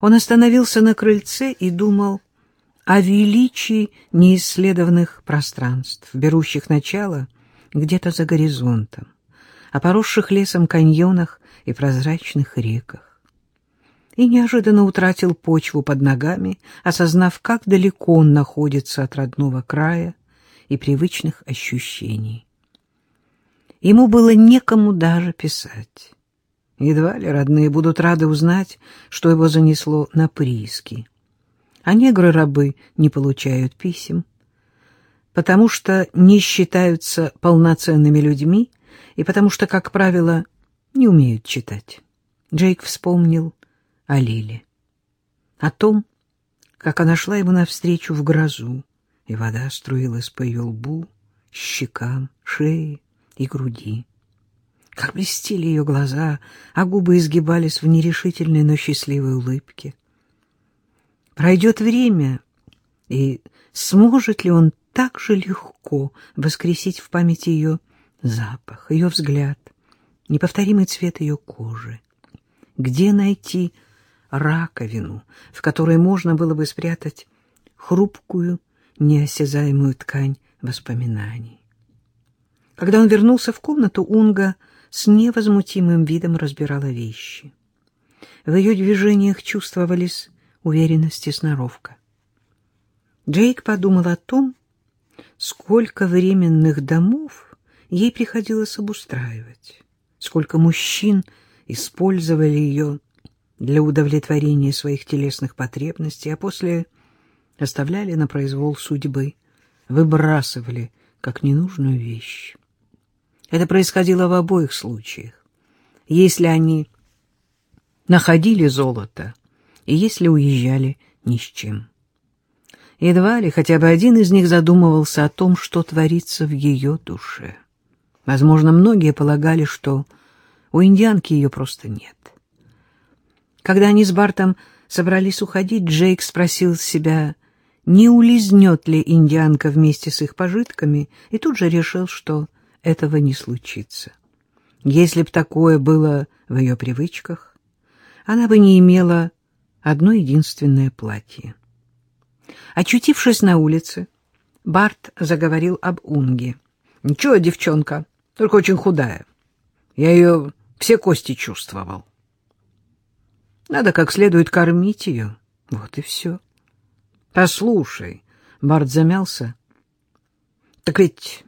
Он остановился на крыльце и думал о величии неисследованных пространств, берущих начало где-то за горизонтом, о поросших лесом каньонах и прозрачных реках. И неожиданно утратил почву под ногами, осознав, как далеко он находится от родного края и привычных ощущений. Ему было некому даже писать. Едва ли родные будут рады узнать, что его занесло на прииски. А негры-рабы не получают писем, потому что не считаются полноценными людьми и потому что, как правило, не умеют читать. Джейк вспомнил о Лиле, о том, как она шла ему навстречу в грозу, и вода струилась по ее лбу, щекам, шее и груди. Как блестели ее глаза, а губы изгибались в нерешительной, но счастливой улыбке. Пройдет время, и сможет ли он так же легко воскресить в памяти ее запах, ее взгляд, неповторимый цвет ее кожи? Где найти раковину, в которой можно было бы спрятать хрупкую, неосязаемую ткань воспоминаний? Когда он вернулся в комнату, Унга с невозмутимым видом разбирала вещи. В ее движениях чувствовались уверенность и сноровка. Джейк подумал о том, сколько временных домов ей приходилось обустраивать, сколько мужчин использовали ее для удовлетворения своих телесных потребностей, а после оставляли на произвол судьбы, выбрасывали как ненужную вещь. Это происходило в обоих случаях. Если они находили золото и если уезжали ни с чем. Едва ли хотя бы один из них задумывался о том, что творится в ее душе. Возможно, многие полагали, что у индианки ее просто нет. Когда они с Бартом собрались уходить, Джейк спросил себя, не улизнет ли индианка вместе с их пожитками, и тут же решил, что этого не случится. Если б такое было в ее привычках, она бы не имела одно единственное платье. Очутившись на улице, Барт заговорил об Унге. — Ничего, девчонка, только очень худая. Я ее все кости чувствовал. Надо как следует кормить ее. Вот и все. — Послушай, — Барт замялся, — так ведь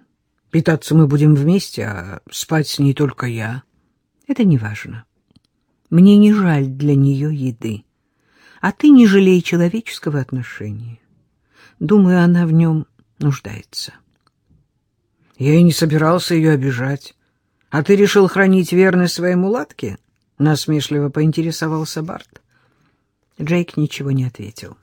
Питаться мы будем вместе, а спать с ней только я. Это не важно. Мне не жаль для нее еды. А ты не жалей человеческого отношения. Думаю, она в нем нуждается. Я и не собирался ее обижать. А ты решил хранить верность своей мулатке? Насмешливо поинтересовался Барт. Джейк ничего не ответил.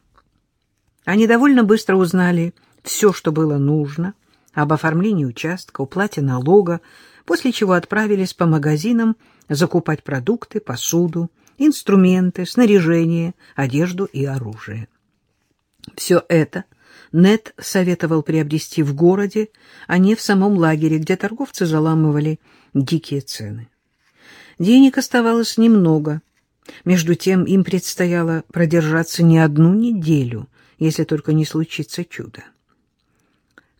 Они довольно быстро узнали все, что было нужно — об оформлении участка, уплате налога, после чего отправились по магазинам закупать продукты, посуду, инструменты, снаряжение, одежду и оружие. Все это Нет советовал приобрести в городе, а не в самом лагере, где торговцы заламывали дикие цены. Денег оставалось немного. Между тем им предстояло продержаться не одну неделю, если только не случится чудо.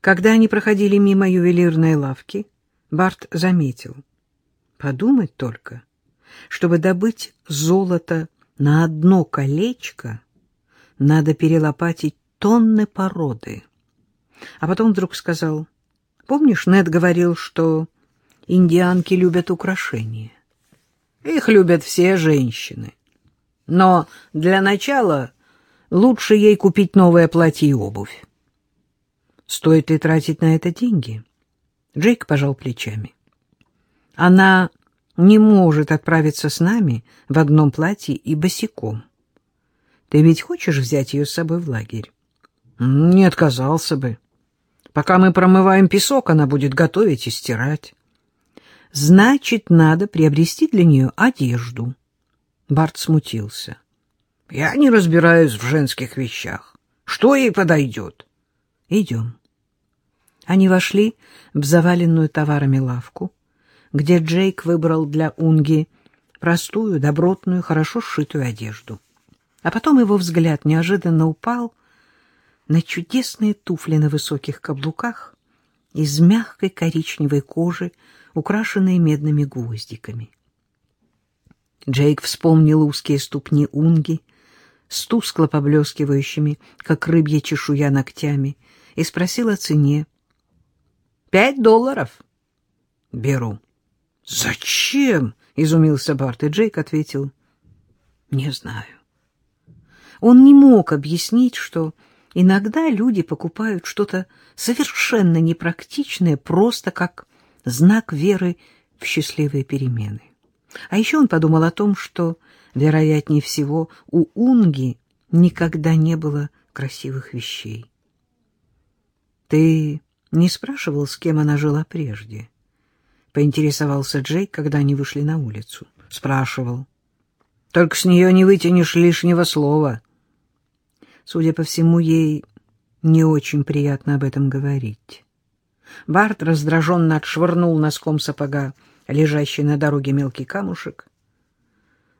Когда они проходили мимо ювелирной лавки, Барт заметил. Подумать только, чтобы добыть золото на одно колечко, надо перелопатить тонны породы. А потом вдруг сказал, помнишь, Нед говорил, что индианки любят украшения? Их любят все женщины. Но для начала лучше ей купить новое платье и обувь. Стоит ли тратить на это деньги? Джейк пожал плечами. Она не может отправиться с нами в одном платье и босиком. Ты ведь хочешь взять ее с собой в лагерь? Не отказался бы. Пока мы промываем песок, она будет готовить и стирать. Значит, надо приобрести для нее одежду. Барт смутился. Я не разбираюсь в женских вещах. Что ей подойдет? Идем. Они вошли в заваленную товарами лавку, где Джейк выбрал для Унги простую, добротную, хорошо сшитую одежду. А потом его взгляд неожиданно упал на чудесные туфли на высоких каблуках из мягкой коричневой кожи, украшенные медными гвоздиками. Джейк вспомнил узкие ступни Унги с тускло поблескивающими, как рыбья чешуя, ногтями, и спросил о цене. — Пять долларов. — Беру. — Зачем? — изумился Барт, и Джейк ответил. — Не знаю. Он не мог объяснить, что иногда люди покупают что-то совершенно непрактичное просто как знак веры в счастливые перемены. А еще он подумал о том, что, вероятнее всего, у Унги никогда не было красивых вещей. «Ты не спрашивал, с кем она жила прежде?» — поинтересовался Джейк, когда они вышли на улицу. «Спрашивал. Только с нее не вытянешь лишнего слова». Судя по всему, ей не очень приятно об этом говорить. Барт раздраженно отшвырнул носком сапога лежащий на дороге мелкий камушек.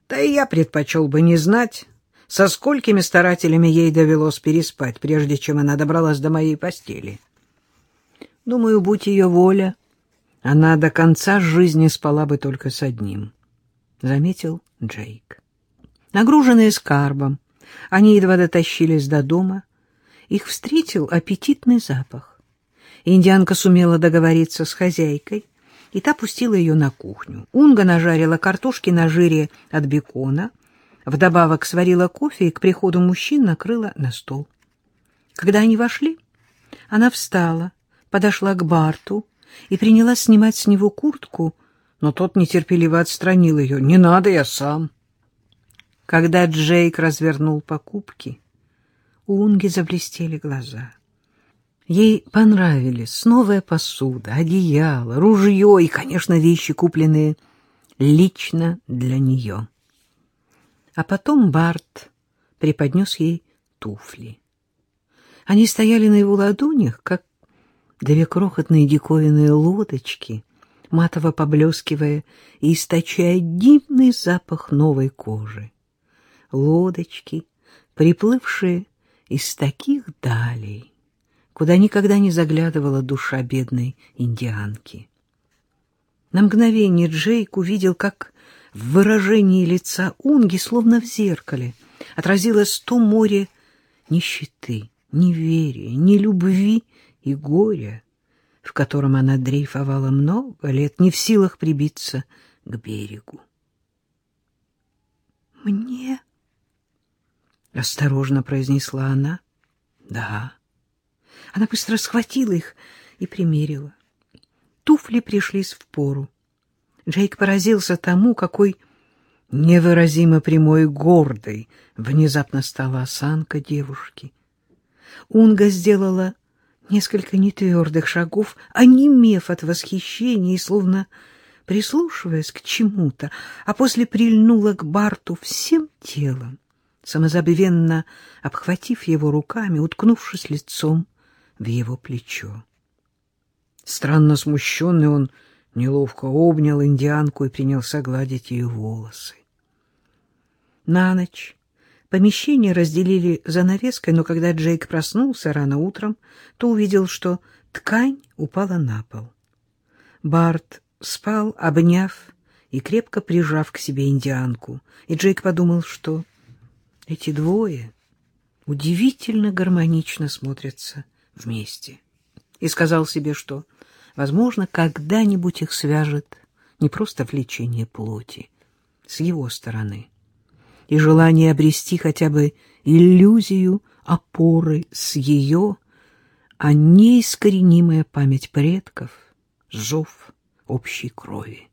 Да и я предпочел бы не знать, со сколькими старателями ей довелось переспать, прежде чем она добралась до моей постели. Думаю, будь ее воля, она до конца жизни спала бы только с одним, — заметил Джейк. Нагруженные скарбом, они едва дотащились до дома. Их встретил аппетитный запах. Индианка сумела договориться с хозяйкой — и та пустила ее на кухню. Унга нажарила картошки на жире от бекона, вдобавок сварила кофе и к приходу мужчин накрыла на стол. Когда они вошли, она встала, подошла к Барту и принялась снимать с него куртку, но тот нетерпеливо отстранил ее. «Не надо, я сам». Когда Джейк развернул покупки, у Унги заблестели глаза. Ей понравились новая посуда, одеяло, ружье и, конечно, вещи, купленные лично для нее. А потом Барт преподнес ей туфли. Они стояли на его ладонях, как две крохотные диковинные лодочки, матово поблескивая и источая дивный запах новой кожи. Лодочки, приплывшие из таких далей куда никогда не заглядывала душа бедной индианки. На мгновение Джейк увидел, как в выражении лица Унги, словно в зеркале, отразилось то море нищеты, неверия, нелюбви и горя, в котором она дрейфовала много лет, не в силах прибиться к берегу. «Мне?» — осторожно произнесла она. «Да». Она быстро схватила их и примерила. Туфли пришлись в пору. Джейк поразился тому, какой невыразимо прямой и гордой внезапно стала осанка девушки. Унга сделала несколько нетвердых шагов, онемев от восхищения и словно прислушиваясь к чему-то, а после прильнула к Барту всем телом, самозабвенно обхватив его руками, уткнувшись лицом в его плечо. Странно смущенный он неловко обнял индианку и принялся гладить ее волосы. На ночь помещение разделили занавеской, но когда Джейк проснулся рано утром, то увидел, что ткань упала на пол. Барт спал, обняв и крепко прижав к себе индианку, и Джейк подумал, что эти двое удивительно гармонично смотрятся вместе. И сказал себе, что, возможно, когда-нибудь их свяжет не просто влечение плоти с его стороны и желание обрести хотя бы иллюзию опоры с ее, а неискоренимая память предков, зов общей крови.